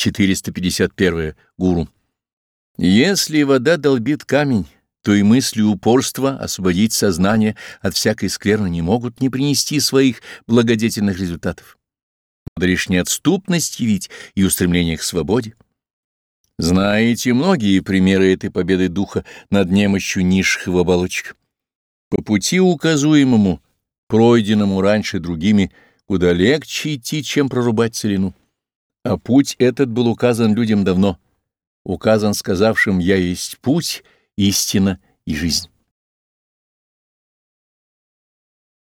451. Гуру. Если вода долбит камень, то и мысли упорства освободить сознание от всякой скверны не могут не принести своих благодетельных результатов. Надо лишь неотступность явить и устремление к свободе. Знаете многие примеры этой победы духа над немощью низших его оболочек. По пути указуемому, пройденному раньше другими, куда легче идти, чем прорубать целину. А путь этот был указан людям давно, указан сказавшим «Я есть путь» истина и жизнь.